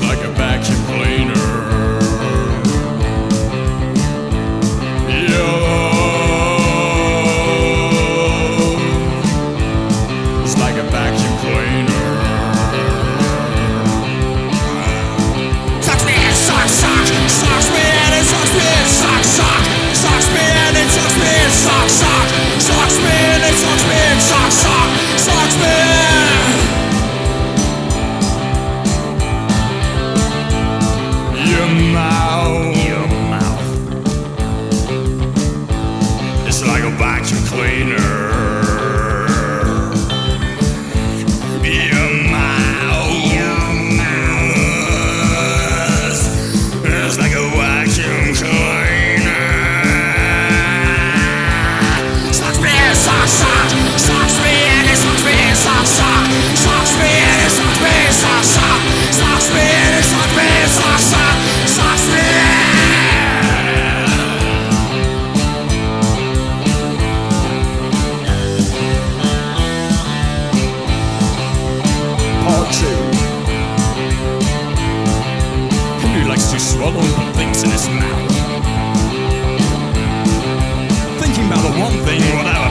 like a vacuum cleaner. swallowed things in his mouth. Thinking about the one thing, whatever.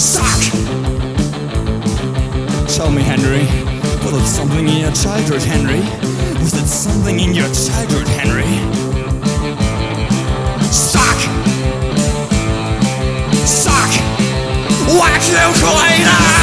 suck! Tell me, Henry, was it something in your childhood, Henry? Was it something in your childhood, Henry? Suck! Suck! Wax nucleator!